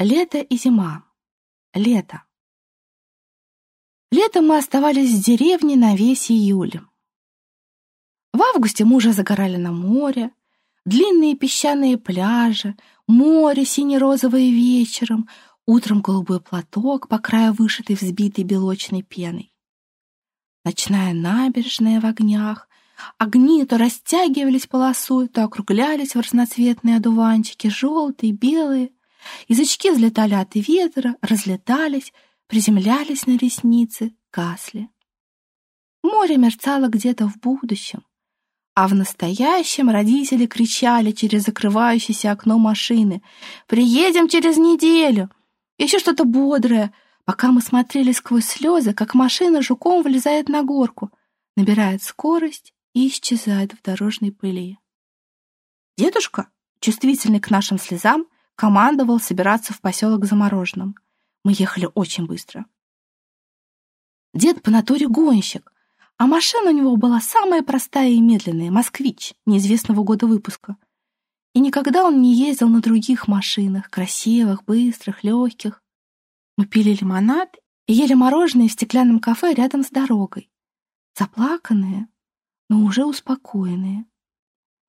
Лето и зима. Лето. Летом мы оставались в деревне на весь июль. В августе мы уже загорали на море, длинные песчаные пляжи, море сине-розовое вечером, утром голубой платок, по краю вышитый взбитой белочной пеной. Ночная набережная в огнях, огни то растягивались полосой, то округлялись в разноцветные одуванчики, желтые, белые — Язычки взлетали от ветра, разлетались, приземлялись на ресницы, гасли. Море мерцало где-то в будущем, а в настоящем родители кричали через закрывающееся окно машины «Приедем через неделю!» Еще что-то бодрое, пока мы смотрели сквозь слезы, как машина жуком влезает на горку, набирает скорость и исчезает в дорожной пыли. Дедушка, чувствительный к нашим слезам, командовал собираться в поселок Замороженном. Мы ехали очень быстро. Дед по натуре гонщик, а машина у него была самая простая и медленная, «Москвич», неизвестного года выпуска. И никогда он не ездил на других машинах, красивых, быстрых, легких. Мы пили лимонад и ели мороженое в стеклянном кафе рядом с дорогой. Заплаканные, но уже успокоенные.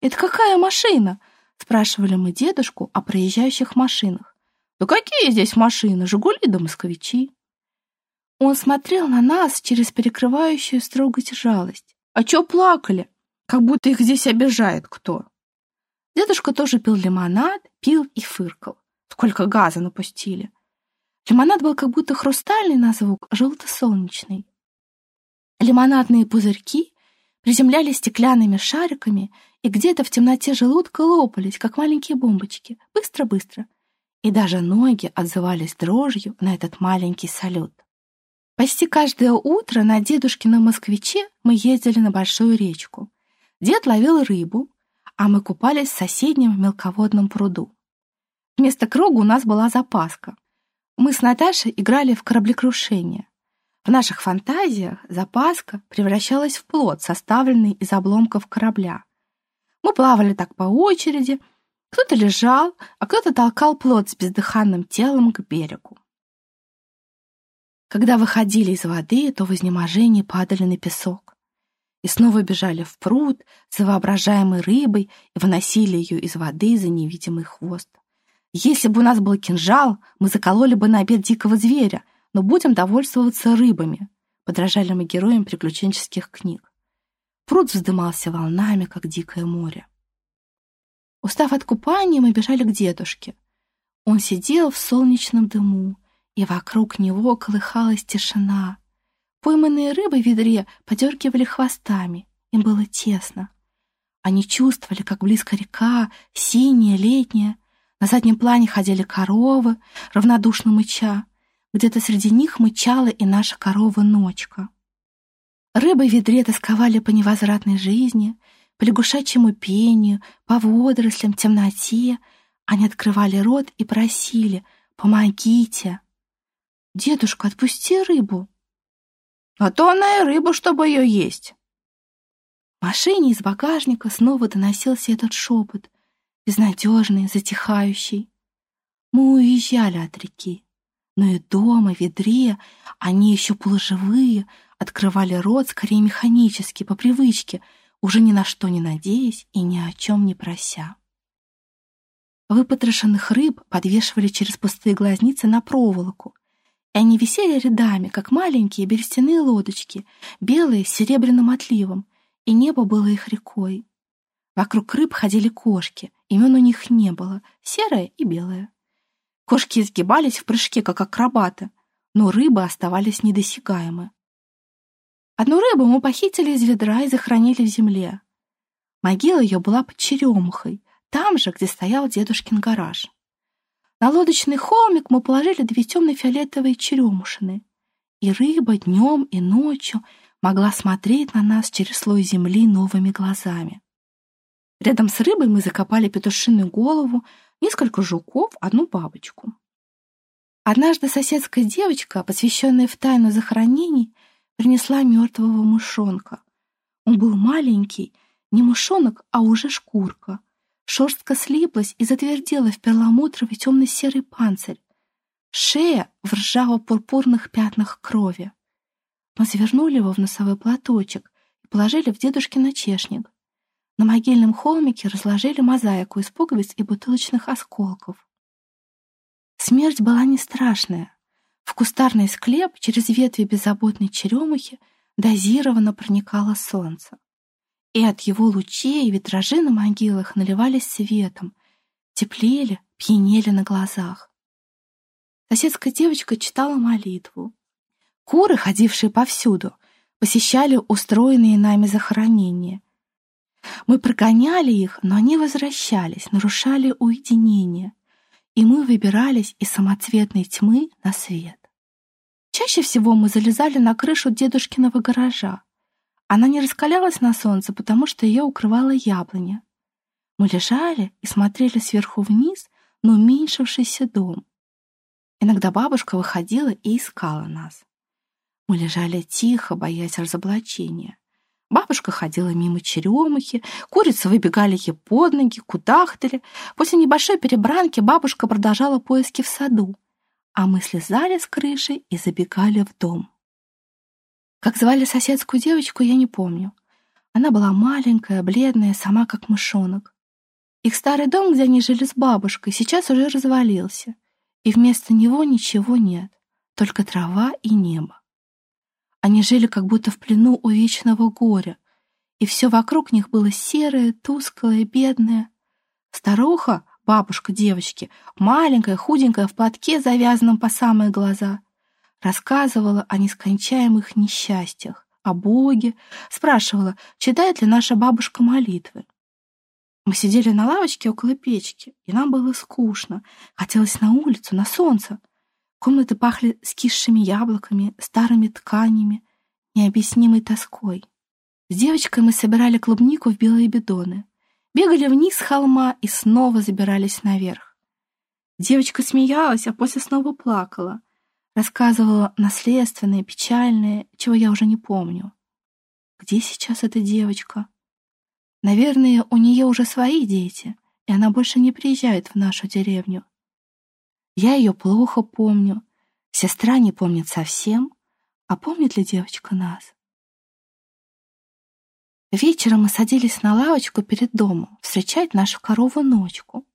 «Это какая машина?» Спрашивали мы дедушку о проезжающих машинах. «Да какие здесь машины? Жигули да москвичи!» Он смотрел на нас через перекрывающую строгость жалость. «А чё плакали? Как будто их здесь обижает кто!» Дедушка тоже пил лимонад, пил и фыркал. Сколько газа напустили. Лимонад был как будто хрустальный на звук, желто-солнечный. Лимонадные пузырьки приземлялись стеклянными шариками и где-то в темноте желудка лопались, как маленькие бомбочки, быстро-быстро. И даже ноги отзывались дрожью на этот маленький салют. Почти каждое утро на дедушкином москвиче мы ездили на большую речку. Дед ловил рыбу, а мы купались в соседнем мелководном пруду. Вместо круга у нас была запаска. Мы с Наташей играли в кораблекрушение. В наших фантазиях запаска превращалась в плод, составленный из обломков корабля. Мы плавали так по очереди. Кто-то лежал, а кто-то толкал плод с бездыханным телом к берегу. Когда выходили из воды, то в изнеможении падали на песок и снова бежали в пруд за воображаемой рыбой и выносили ее из воды за невидимый хвост. Если бы у нас был кинжал, мы закололи бы на обед дикого зверя — но будем довольствоваться рыбами, подражали мы героям приключенческих книг. Пруд вздымался волнами, как дикое море. Устав от купания, мы бежали к дедушке. Он сидел в солнечном дыму, и вокруг него колыхалась тишина. Пойманные рыбы в ведре подергивали хвостами, им было тесно. Они чувствовали, как близко река, синяя, летняя. На заднем плане ходили коровы, равнодушно мыча. Где-то среди них мычала и наша корова-ночка. Рыбы в ведре тосковали по невозвратной жизни, по лягушачьему пению, по водорослям, темноте. Они открывали рот и просили «Помогите!» «Дедушка, отпусти рыбу!» «А то она и рыба, чтобы ее есть!» В машине из багажника снова доносился этот шепот, безнадежный, затихающий. Мы уезжали от реки но и дома, ведре, они еще полуживые, открывали рот скорее механически, по привычке, уже ни на что не надеясь и ни о чем не прося. Выпотрошенных рыб подвешивали через пустые глазницы на проволоку, и они висели рядами, как маленькие берестяные лодочки, белые с серебряным отливом, и небо было их рекой. Вокруг рыб ходили кошки, имен у них не было, серое и белое. Кошки изгибались в прыжке, как акробаты, но рыбы оставались недосягаемы. Одну рыбу мы похитили из ведра и захоронили в земле. Могила ее была под черемухой, там же, где стоял дедушкин гараж. На лодочный холмик мы положили две темно-фиолетовые черемушины, и рыба днем и ночью могла смотреть на нас через слой земли новыми глазами. Рядом с рыбой мы закопали петушиную голову, несколько жуков, одну бабочку. Однажды соседская девочка, посвященная в тайну захоронений, принесла мертвого мышонка. Он был маленький, не мышонок, а уже шкурка. Шерстка слиплась и затвердела в перламутровый темно-серый панцирь. шея в ржаво-пурпурных пятнах крови. Мы завернули его в носовой платочек и положили в дедушкин чешник. На могильном холмике разложили мозаику из пуговиц и бутылочных осколков. Смерть была не страшная. В кустарный склеп через ветви беззаботной черемухи дозированно проникало солнце. И от его лучей витражи на могилах наливались светом, теплели, пьянели на глазах. Соседская девочка читала молитву. Куры, ходившие повсюду, посещали устроенные нами захоронения. Мы прогоняли их, но они возвращались, нарушали уединение, и мы выбирались из самоцветной тьмы на свет. Чаще всего мы залезали на крышу дедушкиного гаража. Она не раскалялась на солнце, потому что ее укрывала яблоня. Мы лежали и смотрели сверху вниз на уменьшившийся дом. Иногда бабушка выходила и искала нас. Мы лежали тихо, боясь разоблачения. Бабушка ходила мимо черемухи, курицы выбегали ей под ноги, кудахтали. После небольшой перебранки бабушка продолжала поиски в саду, а мы слезали с крыши и забегали в дом. Как звали соседскую девочку, я не помню. Она была маленькая, бледная, сама как мышонок. Их старый дом, где они жили с бабушкой, сейчас уже развалился и вместо него ничего нет, только трава и небо. Они жили как будто в плену у вечного горя, и все вокруг них было серое, тусклое, бедное. Старуха, бабушка девочки, маленькая, худенькая, в платке, завязанном по самые глаза, рассказывала о нескончаемых несчастьях, о Боге, спрашивала, читает ли наша бабушка молитвы. Мы сидели на лавочке около печки, и нам было скучно. Хотелось на улицу, на солнце. Комнаты пахли скисшими яблоками, старыми тканями, необъяснимой тоской. С девочкой мы собирали клубнику в белые бидоны, бегали вниз с холма и снова забирались наверх. Девочка смеялась, а после снова плакала, рассказывала наследственное, печальное, чего я уже не помню. Где сейчас эта девочка? Наверное, у нее уже свои дети, и она больше не приезжает в нашу деревню. Я ее плохо помню, сестра не помнит совсем, а помнит ли девочка нас? Вечером мы садились на лавочку перед домом встречать нашу корову-ночку.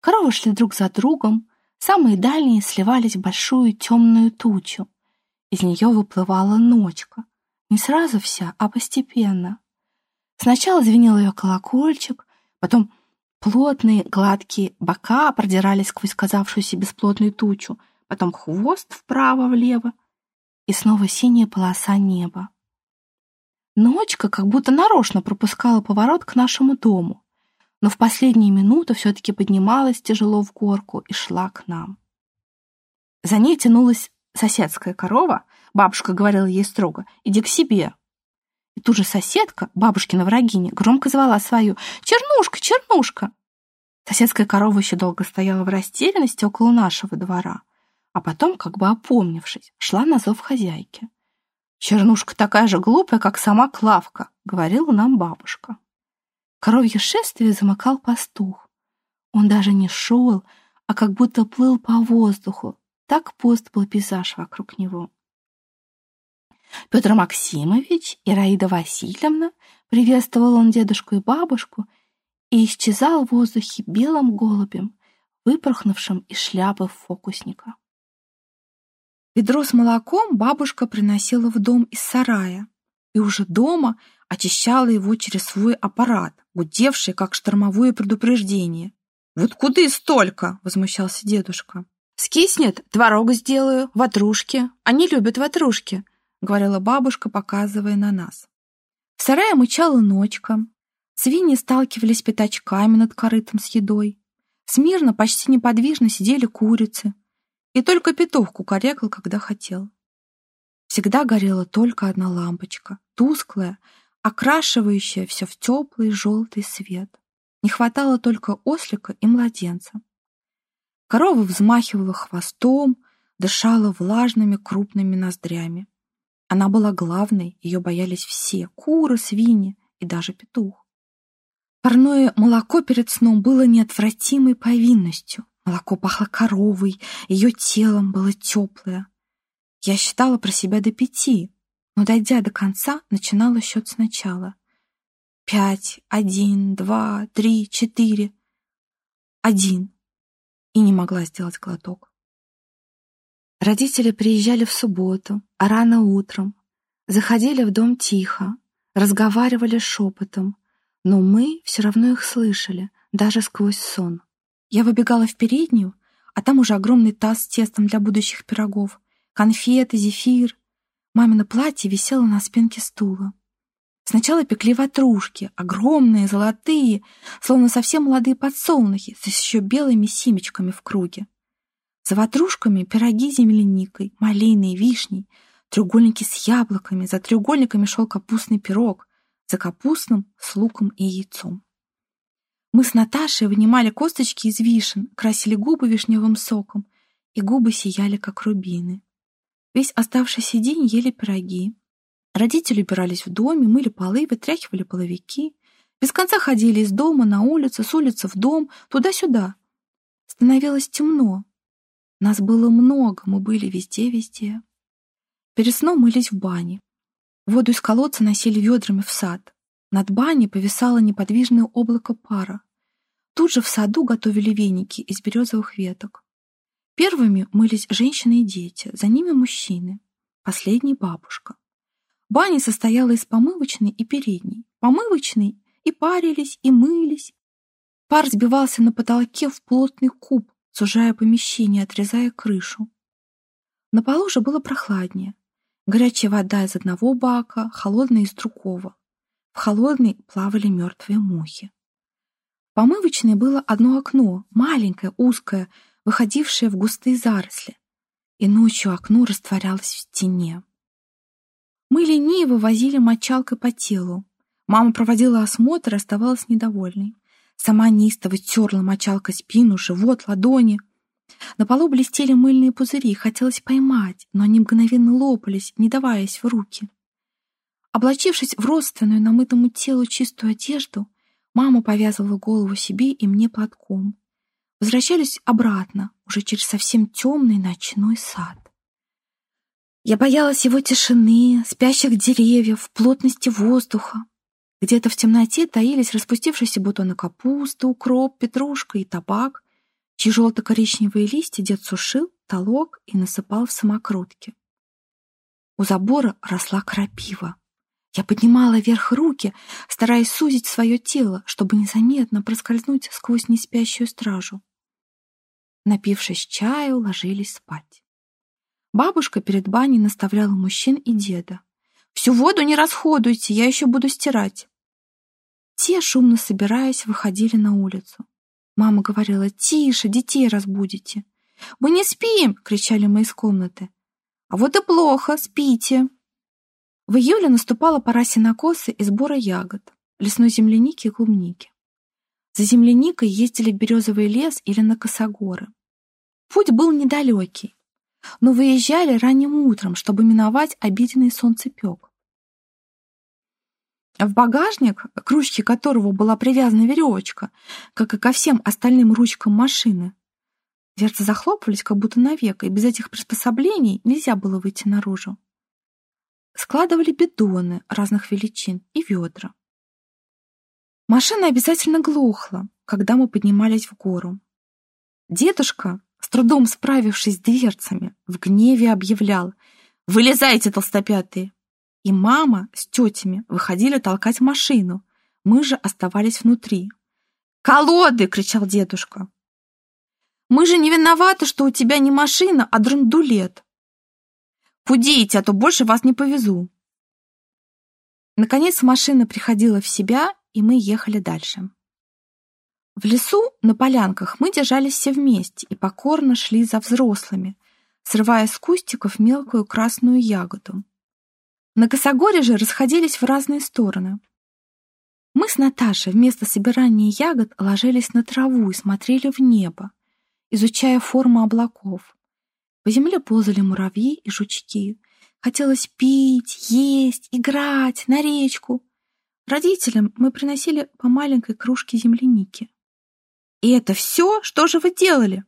Коровы шли друг за другом, самые дальние сливались в большую темную тучу. Из нее выплывала ночка, не сразу вся, а постепенно. Сначала звенел ее колокольчик, потом плотные гладкие бока продирались сквозь казавшуюся бесплотную тучу, потом хвост вправо-влево и снова синяя полоса неба. Ночка как будто нарочно пропускала поворот к нашему дому, но в последние минуты все-таки поднималась тяжело в горку и шла к нам. За ней тянулась соседская корова, бабушка говорила ей строго, «Иди к себе, и тут же соседка, бабушкина врагиня, громко звала свою «Чернушка! Чернушка!». Соседская корова еще долго стояла в растерянности около нашего двора, а потом, как бы опомнившись, шла на зов хозяйки. «Чернушка такая же глупая, как сама Клавка», — говорила нам бабушка. Коровье шествие замыкал пастух. Он даже не шел, а как будто плыл по воздуху. Так пуст был пейзаж вокруг него. Петр Максимович и Раида Васильевна, приветствовал он дедушку и бабушку, и исчезал в воздухе белым голубем, выпорхнувшим из шляпы фокусника. Ведро с молоком бабушка приносила в дом из сарая, и уже дома очищала его через свой аппарат, гудевший, как штормовое предупреждение. «Вот куда и столько!» — возмущался дедушка. «Скиснет, творог сделаю, ватрушки. Они любят ватрушки. — говорила бабушка, показывая на нас. В сарае мычала ночка. Свиньи сталкивались пятачками над корытом с едой. Смирно, почти неподвижно сидели курицы. И только петух кукарекал, когда хотел. Всегда горела только одна лампочка, тусклая, окрашивающая все в теплый желтый свет. Не хватало только ослика и младенца. Корова взмахивала хвостом, дышала влажными крупными ноздрями. Она была главной, ее боялись все — куры, свиньи и даже петух. Парное молоко перед сном было неотвратимой повинностью. Молоко пахло коровой, ее телом было теплое. Я считала про себя до пяти, но, дойдя до конца, начинала счет сначала. Пять, один, два, три, четыре. Один. И не могла сделать глоток. Родители приезжали в субботу, а рано утром. Заходили в дом тихо, разговаривали шепотом, но мы все равно их слышали, даже сквозь сон. Я выбегала в переднюю, а там уже огромный таз с тестом для будущих пирогов, конфеты, зефир. Мамино платье висело на спинке стула. Сначала пекли ватрушки, огромные, золотые, словно совсем молодые подсолнухи, с еще белыми семечками в круге. За ватрушками пироги с земляникой, малиной, вишней, треугольники с яблоками, за треугольниками шел капустный пирог, за капустным с луком и яйцом. Мы с Наташей вынимали косточки из вишен, красили губы вишневым соком, и губы сияли, как рубины. Весь оставшийся день ели пироги. Родители убирались в доме, мыли полы, вытряхивали половики. Без конца ходили из дома на улицу, с улицы в дом, туда-сюда. Становилось темно. Нас было много, мы были везде-везде. Перед сном мылись в бане. Воду из колодца носили ведрами в сад. Над баней повисало неподвижное облако пара. Тут же в саду готовили веники из березовых веток. Первыми мылись женщины и дети, за ними мужчины. Последний — бабушка. Баня состояла из помывочной и передней. Помывочной и парились, и мылись. Пар сбивался на потолке в плотный куб, сужая помещение, отрезая крышу. На полу же было прохладнее. Горячая вода из одного бака, холодная из другого. В холодной плавали мертвые мухи. В помывочной было одно окно, маленькое, узкое, выходившее в густые заросли, и ночью окно растворялось в стене. Мы лениво возили мочалкой по телу. Мама проводила осмотр и оставалась недовольной. Сама неистово терла мочалкой спину, живот, ладони. На полу блестели мыльные пузыри, хотелось поймать, но они мгновенно лопались, не даваясь в руки. Облачившись в родственную намытому телу чистую одежду, мама повязывала голову себе и мне платком. Возвращались обратно, уже через совсем темный ночной сад. Я боялась его тишины, спящих деревьев, плотности воздуха. Где-то в темноте таились распустившиеся бутоны капусты, укроп, петрушка и табак, чьи желто-коричневые листья дед сушил, толок и насыпал в самокрутки. У забора росла крапива. Я поднимала вверх руки, стараясь сузить свое тело, чтобы незаметно проскользнуть сквозь неспящую стражу. Напившись чаю, ложились спать. Бабушка перед баней наставляла мужчин и деда. «Всю воду не расходуйте, я еще буду стирать». Те, шумно собираясь, выходили на улицу. Мама говорила, «Тише, детей разбудите». «Мы не спим!» — кричали мы из комнаты. «А вот и плохо, спите!» В июле наступала пора сенокоса и сбора ягод, лесной земляники и клубники. За земляникой ездили в березовый лес или на косогоры. Путь был недалекий, но выезжали ранним утром, чтобы миновать обеденный солнцепек. В багажник, к ручке которого была привязана веревочка, как и ко всем остальным ручкам машины, дверцы захлопывались как будто навек, и без этих приспособлений нельзя было выйти наружу складывали бидоны разных величин и ведра. Машина обязательно глохла, когда мы поднимались в гору. Дедушка, с трудом справившись с дверцами, в гневе объявлял «Вылезайте, толстопятые!» И мама с тетями выходили толкать машину, мы же оставались внутри. «Колоды!» — кричал дедушка. «Мы же не виноваты, что у тебя не машина, а драндулет!» Худеете, а то больше вас не повезу. Наконец машина приходила в себя, и мы ехали дальше. В лесу, на полянках, мы держались все вместе и покорно шли за взрослыми, срывая с кустиков мелкую красную ягоду. На косогоре же расходились в разные стороны. Мы с Наташей вместо собирания ягод ложились на траву и смотрели в небо, изучая форму облаков. По земле ползали муравьи и жучки. Хотелось пить, есть, играть, на речку. Родителям мы приносили по маленькой кружке земляники. «И это все? Что же вы делали?»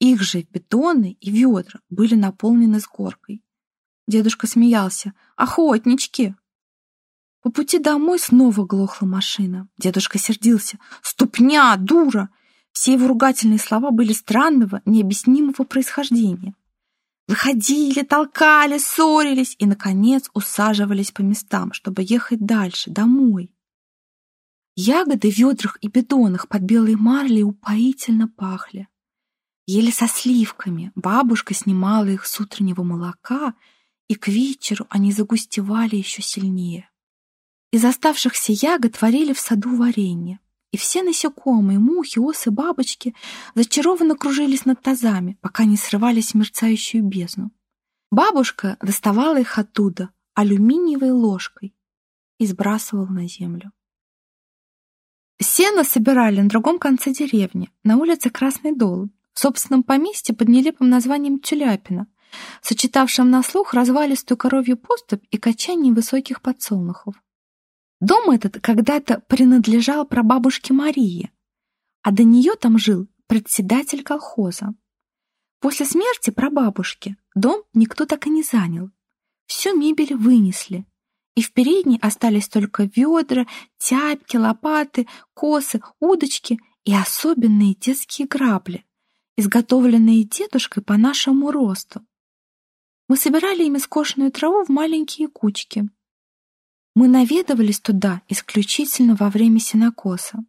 Их же бетоны и ведра были наполнены с горкой. Дедушка смеялся. «Охотнички!» По пути домой снова глохла машина. Дедушка сердился. «Ступня, дура!» Все его ругательные слова были странного, необъяснимого происхождения. Выходили, толкали, ссорились и, наконец, усаживались по местам, чтобы ехать дальше, домой. Ягоды в ведрах и бетонах под белой марлей упоительно пахли. Ели со сливками, бабушка снимала их с утреннего молока, и к вечеру они загустевали еще сильнее. Из оставшихся ягод варили в саду варенье, и все насекомые, мухи, осы, бабочки зачарованно кружились над тазами, пока не срывались в мерцающую бездну. Бабушка доставала их оттуда алюминиевой ложкой и сбрасывала на землю. Сено собирали на другом конце деревни, на улице Красный Дол, в собственном поместье под нелепым названием Тюляпина, сочетавшем на слух развалистую коровью поступь и качание высоких подсолнухов. Дом этот когда-то принадлежал прабабушке Марии, а до нее там жил председатель колхоза. После смерти прабабушки дом никто так и не занял. Всю мебель вынесли, и в передней остались только ведра, тяпки, лопаты, косы, удочки и особенные детские грабли, изготовленные дедушкой по нашему росту. Мы собирали ими скошенную траву в маленькие кучки — мы наведывались туда исключительно во время сенокоса.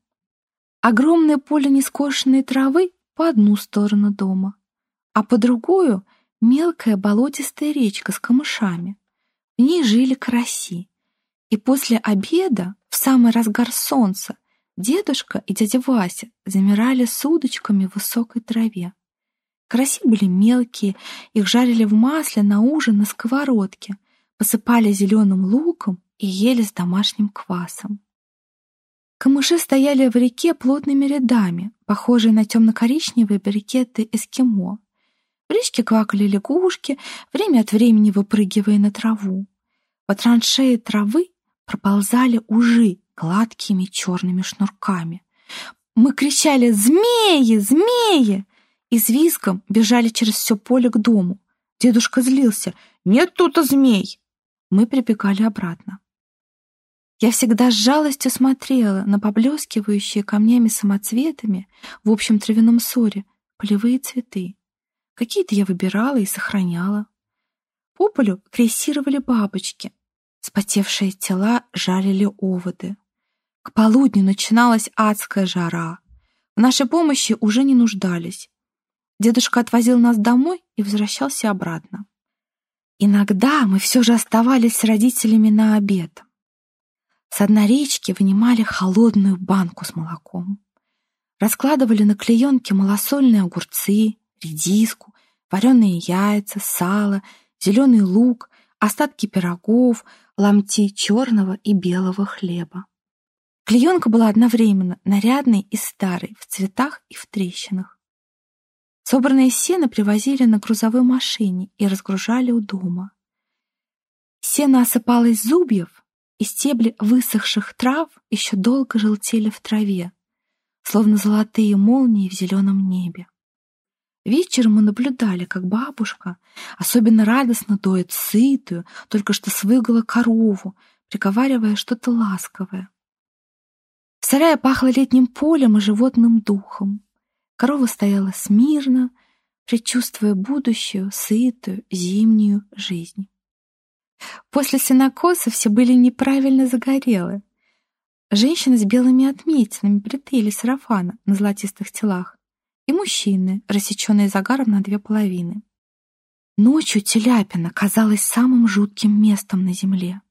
Огромное поле нескошенной травы по одну сторону дома, а по другую — мелкая болотистая речка с камышами. В ней жили караси. И после обеда, в самый разгар солнца, дедушка и дядя Вася замирали с удочками в высокой траве. Караси были мелкие, их жарили в масле на ужин на сковородке, посыпали зеленым луком и ели с домашним квасом. Камыши стояли в реке плотными рядами, похожие на темно-коричневые брикеты эскимо. В речке квакали лягушки, время от времени выпрыгивая на траву. По траншеи травы проползали ужи гладкими черными шнурками. Мы кричали «Змеи! Змеи!» И с визгом бежали через все поле к дому. Дедушка злился «Нет тут змей!» Мы прибегали обратно. Я всегда с жалостью смотрела на поблескивающие камнями-самоцветами в общем травяном ссоре полевые цветы. Какие-то я выбирала и сохраняла. По полю крейсировали бабочки. Спотевшие тела жарили оводы. К полудню начиналась адская жара. В нашей помощи уже не нуждались. Дедушка отвозил нас домой и возвращался обратно. Иногда мы все же оставались с родителями на обед. С дна речки вынимали холодную банку с молоком. Раскладывали на клеенке малосольные огурцы, редиску, вареные яйца, сало, зеленый лук, остатки пирогов, ломти черного и белого хлеба. Клеенка была одновременно нарядной и старой, в цветах и в трещинах. Собранное сено привозили на грузовой машине и разгружали у дома. Сено осыпалось зубьев, и стебли высохших трав еще долго желтели в траве, словно золотые молнии в зеленом небе. Вечером мы наблюдали, как бабушка особенно радостно доит сытую, только что свыгала корову, приговаривая что-то ласковое. В сарае пахло летним полем и животным духом. Корова стояла смирно, предчувствуя будущую, сытую, зимнюю жизнь. После сенокоса все были неправильно загорелы. Женщины с белыми отметинами бритые сарафана на золотистых телах и мужчины, рассеченные загаром на две половины. Ночью Теляпина казалась самым жутким местом на земле.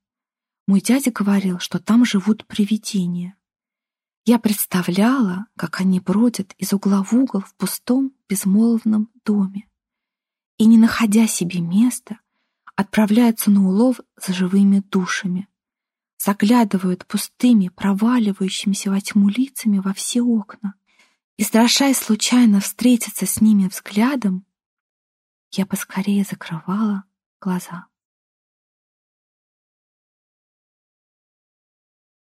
Мой дядя говорил, что там живут привидения. Я представляла, как они бродят из угла в угол в пустом, безмолвном доме. И, не находя себе места, отправляются на улов за живыми душами, заглядывают пустыми, проваливающимися во тьму лицами во все окна. И, страшась случайно встретиться с ними взглядом, я поскорее закрывала глаза.